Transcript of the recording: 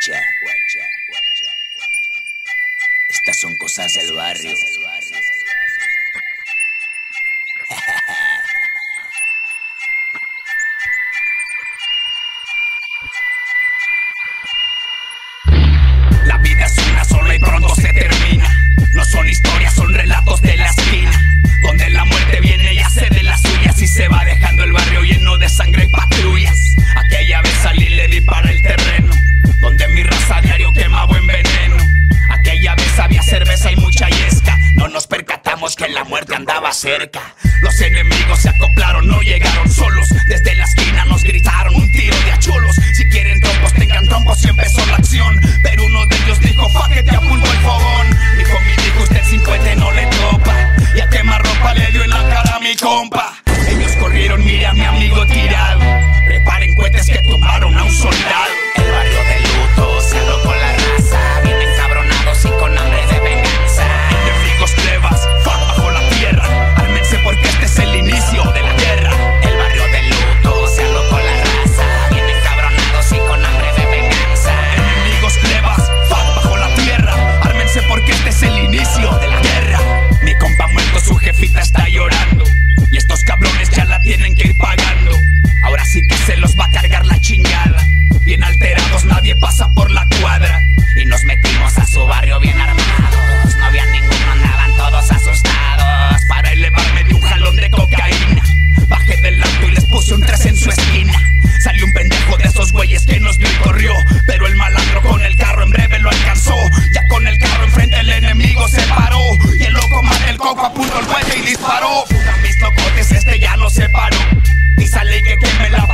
Guacha. Estas son cosas del barrio. La vida es una sola y pronto se termina. No son historias, son relatos de la esquina. Cerveza y mucha yesca. No nos percatamos que la muerte andaba cerca. Los enemigos se acoplaron, no llegaron solos. Desde la esquina nos gritaron un tiro de achulos. Si quieren trompos, tengan trompos y empezó la acción. Pero uno de ellos dijo, fa que te apunto el fogón. Dijo mi dijo, usted sin cohete no le topa. Y a quemar ropa le dio en la cara a mi compa. Ellos corrieron, mire a mi amigo tirado. Preparen cohetes que tumbaron a un soldado. Locotes, este ya no se paró. Y sale que queme la